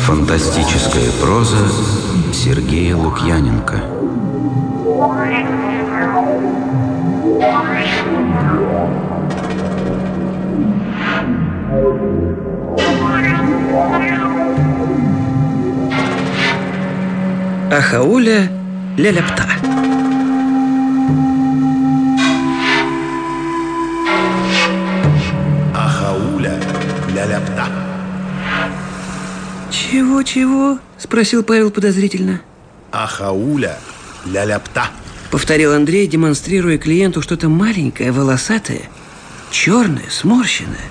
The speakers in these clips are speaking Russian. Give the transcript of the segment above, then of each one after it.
Фантастическая проза Сергея Лукьяненко. Ахауля Ляляпта «Чего-чего?» – спросил Павел подозрительно. Ахауля ля-ляпта. Повторил Андрей, демонстрируя клиенту что-то маленькое, волосатое, черное, сморщенное,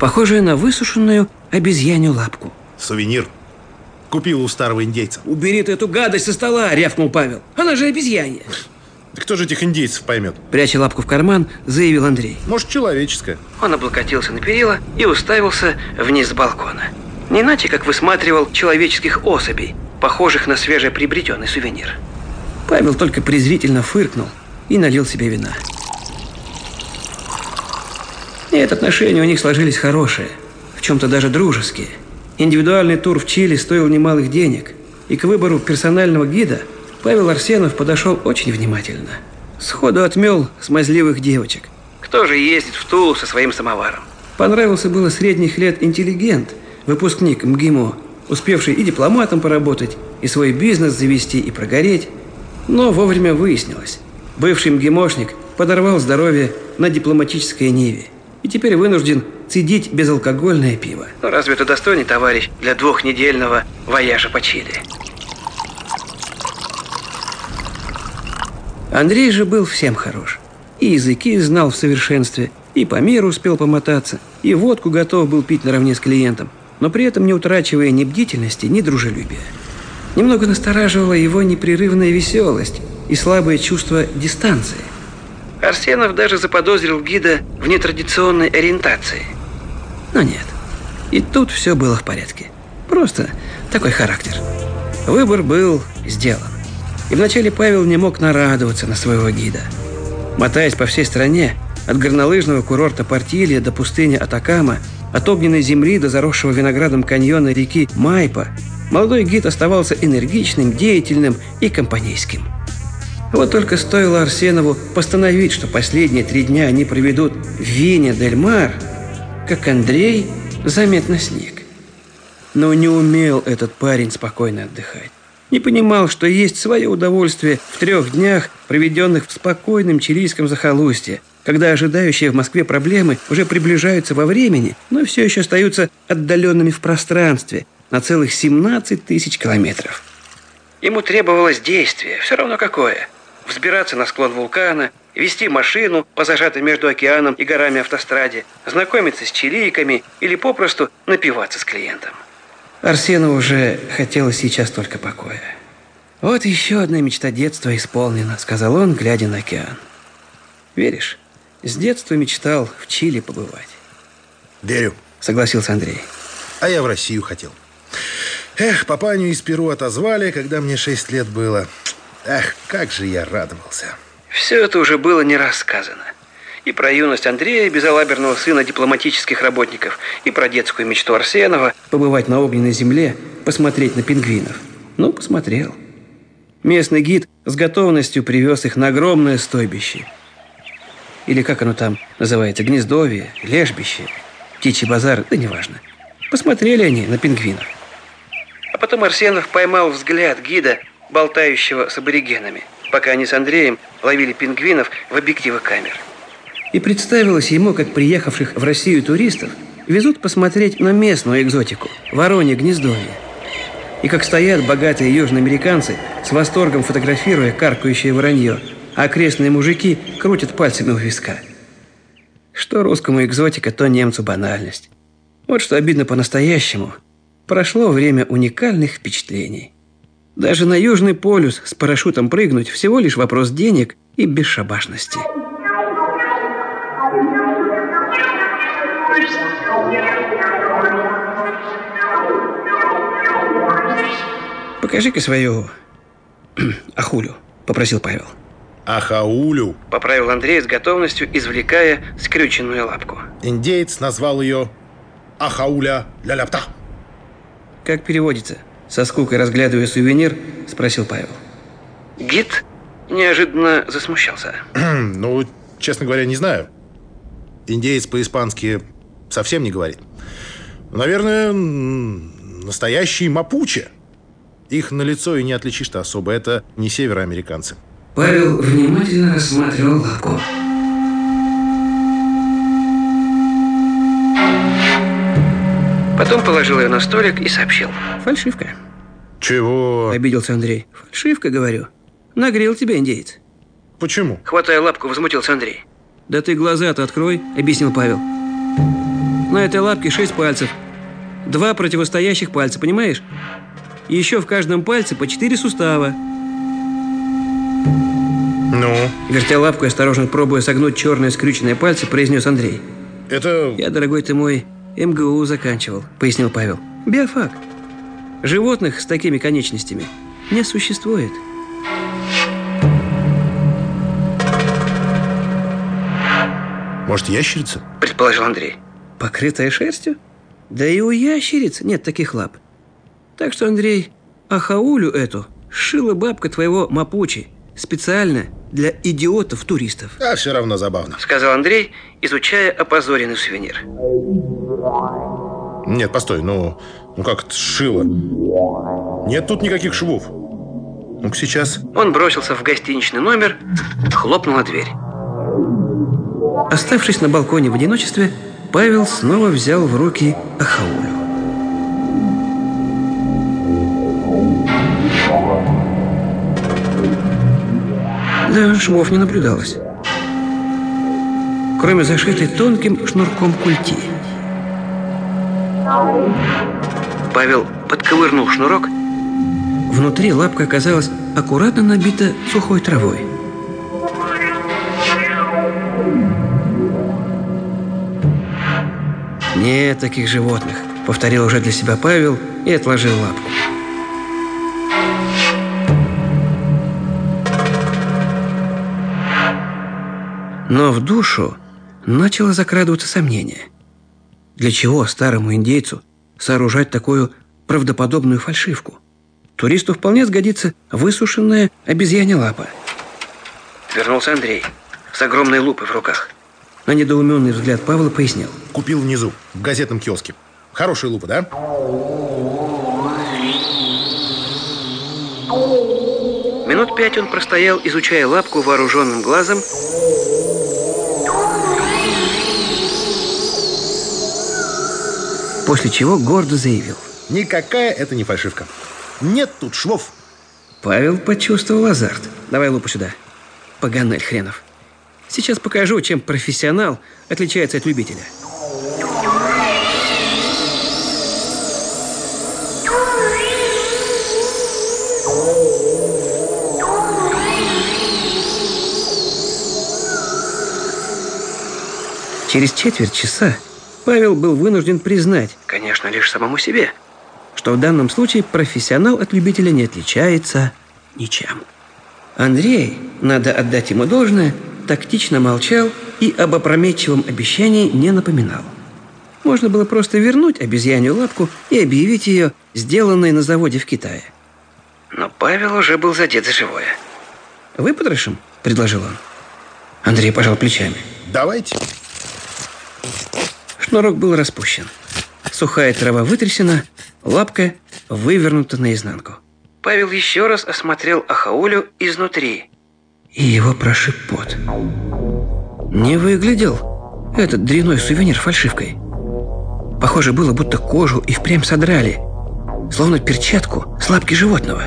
похожее на высушенную обезьянью лапку. Сувенир. Купил у старого индейца. «Убери ты эту гадость со стола!» – рявкнул Павел. «Она же обезьянья!» Да кто же этих индейцев поймет? Пряча лапку в карман, заявил Андрей. Может, человеческое. Он облокотился на перила и уставился вниз с балкона. Не иначе, как высматривал человеческих особей, похожих на свежеприобретенный сувенир. Павел только презрительно фыркнул и налил себе вина. Нет, отношения у них сложились хорошие, в чем-то даже дружеские. Индивидуальный тур в Чили стоил немалых денег, и к выбору персонального гида Павел Арсенов подошел очень внимательно. Сходу отмел смазливых девочек. Кто же ездит в Тулу со своим самоваром? Понравился было средних лет интеллигент, выпускник МГИМО, успевший и дипломатом поработать, и свой бизнес завести, и прогореть. Но вовремя выяснилось. Бывший МГИМОшник подорвал здоровье на дипломатической ниве и теперь вынужден цедить безалкогольное пиво. Ну, разве это достойный товарищ для двухнедельного вояжа по Чили? Андрей же был всем хорош. И языки знал в совершенстве, и по миру успел помотаться, и водку готов был пить наравне с клиентом, но при этом не утрачивая ни бдительности, ни дружелюбия. Немного настораживала его непрерывная веселость и слабое чувство дистанции. Арсенов даже заподозрил гида в нетрадиционной ориентации. Но нет. И тут все было в порядке. Просто такой характер. Выбор был сделан. И вначале Павел не мог нарадоваться на своего гида. Мотаясь по всей стране, от горнолыжного курорта Портилья до пустыни Атакама, от огненной земли до заросшего виноградом каньона реки Майпа, молодой гид оставался энергичным, деятельным и компанейским. Вот только стоило Арсенову постановить, что последние три дня они проведут в Вине-дель-Мар, как Андрей заметно сник. Но не умел этот парень спокойно отдыхать. Не понимал, что есть свое удовольствие в трех днях, проведенных в спокойном чилийском захолустье, когда ожидающие в Москве проблемы уже приближаются во времени, но все еще остаются отдаленными в пространстве на целых 17 тысяч километров. Ему требовалось действие, все равно какое. Взбираться на склон вулкана, вести машину по зажатой между океаном и горами автостраде, знакомиться с чилийками или попросту напиваться с клиентом. Арсену уже хотелось сейчас только покоя. «Вот еще одна мечта детства исполнена», — сказал он, глядя на океан. «Веришь, с детства мечтал в Чили побывать». Верю. — согласился Андрей. А я в Россию хотел. Эх, папаню из Перу отозвали, когда мне шесть лет было. Эх, как же я радовался. Все это уже было не рассказано. И про юность Андрея, безалаберного сына дипломатических работников, и про детскую мечту Арсенова побывать на огненной земле, посмотреть на пингвинов. Ну, посмотрел. Местный гид с готовностью привез их на огромное стойбище. Или как оно там называется, гнездовье, лежбище, птичий базар, да неважно. Посмотрели они на пингвинов. А потом Арсенов поймал взгляд гида, болтающего с аборигенами, пока они с Андреем ловили пингвинов в объективы камер. И представилось ему, как приехавших в Россию туристов везут посмотреть на местную экзотику – воронье гнездовье. И как стоят богатые южноамериканцы, с восторгом фотографируя каркающее воронье, а окрестные мужики крутят пальцами у виска. Что русскому экзотика, то немцу банальность. Вот что обидно по-настоящему. Прошло время уникальных впечатлений. Даже на Южный полюс с парашютом прыгнуть всего лишь вопрос денег и бесшабашности. Покажи-ка свою ахулю, попросил Павел. Ахаулю. Поправил Андрей с готовностью, извлекая скрюченную лапку. Индеец назвал ее Ахауля ля-ляпта. как переводится? Со скукой разглядывая сувенир, спросил Павел. Гид неожиданно засмущался. ну, честно говоря, не знаю. Индеец по-испански совсем не говорит. Наверное, настоящий мапуче. Их на лицо и не отличишь-то особо. Это не североамериканцы. Павел внимательно рассматривал лапку. Потом положил ее на столик и сообщил. Фальшивка. Чего? Обиделся Андрей. Фальшивка, говорю. Нагрел тебя индейец. Почему? Хватая лапку, возмутился Андрей. Да ты глаза-то открой, объяснил Павел. На этой лапке шесть пальцев. Два противостоящих пальца, понимаешь? И еще в каждом пальце по четыре сустава. Ну? Вертя лапку и осторожно пробуя согнуть черные скрюченные пальцы, произнес Андрей. Это... Я, дорогой ты мой, МГУ заканчивал, пояснил Павел. Биофак. Животных с такими конечностями не существует. Может, ящерица? Предположил Андрей. Покрытая шерстью? Да и у ящериц нет таких лап. Так что, Андрей, ахаулю эту шила бабка твоего Мапучи специально для идиотов-туристов. А все равно забавно. Сказал Андрей, изучая опозоренный сувенир. Нет, постой, ну, ну как это шило? Нет тут никаких швов. Ну-ка сейчас. Он бросился в гостиничный номер, хлопнула дверь. Оставшись на балконе в одиночестве, Павел снова взял в руки Ахаулю. Да, швов не наблюдалось. Кроме зашитой тонким шнурком культи. Павел подковырнул шнурок. Внутри лапка оказалась аккуратно набита сухой травой. «Нет таких животных», — повторил уже для себя Павел и отложил лапку. Но в душу начало закрадываться сомнение. Для чего старому индейцу сооружать такую правдоподобную фальшивку? Туристу вполне сгодится высушенная обезьянья лапа. Вернулся Андрей с огромной лупой в руках. На недоуменный взгляд Павла пояснил. Купил внизу, в газетном киоске. Хорошая лупа, да? Минут пять он простоял, изучая лапку вооруженным глазом, После чего гордо заявил. Никакая это не фальшивка. Нет тут швов. Павел почувствовал азарт. Давай лупу сюда. Поганель хренов. Сейчас покажу, чем профессионал отличается от любителя. Через четверть часа Павел был вынужден признать, конечно, лишь самому себе, что в данном случае профессионал от любителя не отличается ничем. Андрей, надо отдать ему должное, тактично молчал и об опрометчивом обещании не напоминал. Можно было просто вернуть обезьянью лапку и объявить ее сделанной на заводе в Китае. Но Павел уже был задет за живое. «Выпотрошим?» – предложил он. Андрей пожал плечами. «Давайте». Шнурок был распущен. Сухая трава вытрясена, лапка вывернута наизнанку. Павел еще раз осмотрел Ахаулю изнутри. И его прошиб пот. Не выглядел этот дряной сувенир фальшивкой. Похоже было, будто кожу и впрямь содрали, словно перчатку с лапки животного.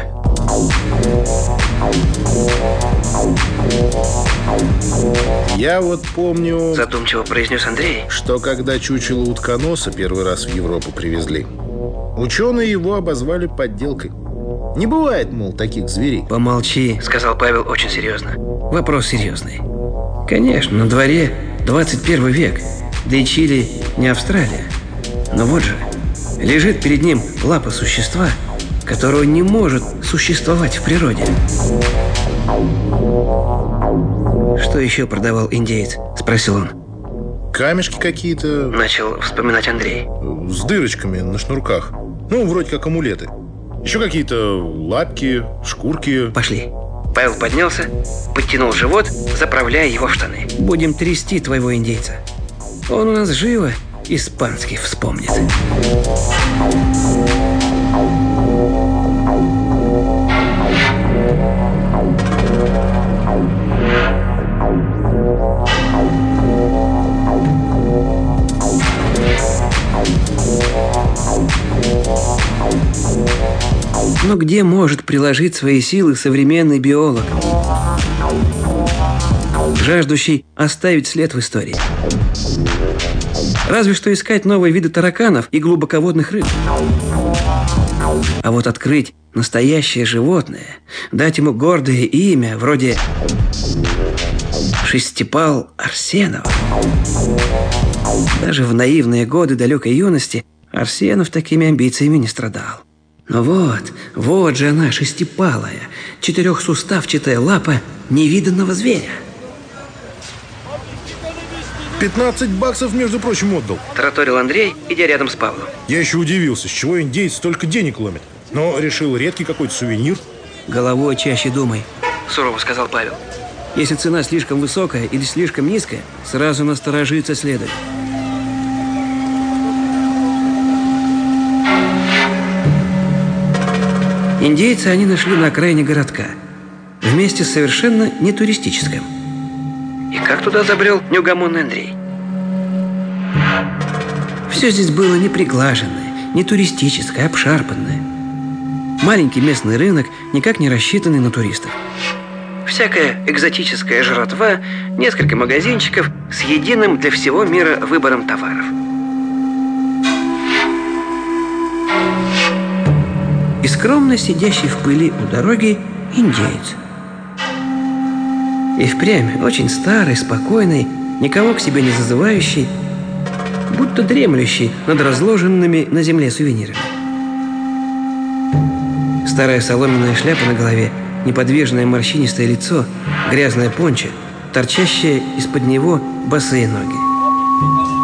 Я вот помню... Задумчиво произнес Андрей. Что когда чучело утконоса первый раз в Европу привезли, ученые его обозвали подделкой. Не бывает, мол, таких зверей. Помолчи, сказал Павел очень серьезно. Вопрос серьезный. Конечно, на дворе 21 век, да и Чили не Австралия. Но вот же, лежит перед ним лапа существа, которого не может существовать в природе. «Что еще продавал индеец?» – спросил он. Камешки какие-то. Начал вспоминать Андрей. С дырочками на шнурках. Ну, вроде как амулеты. Еще какие-то лапки, шкурки. Пошли. Павел поднялся, подтянул живот, заправляя его штаны. Будем трясти твоего индейца. Он у нас живо испанский вспомнит. Но где может приложить свои силы современный биолог? Жаждущий оставить след в истории. Разве что искать новые виды тараканов и глубоководных рыб. А вот открыть настоящее животное, дать ему гордое имя, вроде Шестипал Арсенов. Даже в наивные годы далекой юности Арсенов такими амбициями не страдал. Но вот, вот же она, шестипалая, четырехсуставчатая лапа невиданного зверя. 15 баксов, между прочим, отдал. Тараторил Андрей, идя рядом с Павлом. Я еще удивился, с чего индейец столько денег ломит. Но решил редкий какой-то сувенир. Головой чаще думай, сурово сказал Павел. Если цена слишком высокая или слишком низкая, сразу насторожиться следует. Индейцы они нашли на окраине городка, в месте совершенно не туристическом. И как туда забрел неугомонный Андрей? Все здесь было не приглаженное, не туристическое, обшарпанное. Маленький местный рынок, никак не рассчитанный на туристов. Всякая экзотическая жратва, несколько магазинчиков с единым для всего мира выбором товаров – и скромно сидящий в пыли у дороги индейец. И впрямь очень старый, спокойный, никого к себе не зазывающий, будто дремлющий над разложенными на земле сувенирами. Старая соломенная шляпа на голове, неподвижное морщинистое лицо, грязная понча, торчащие из-под него босые ноги.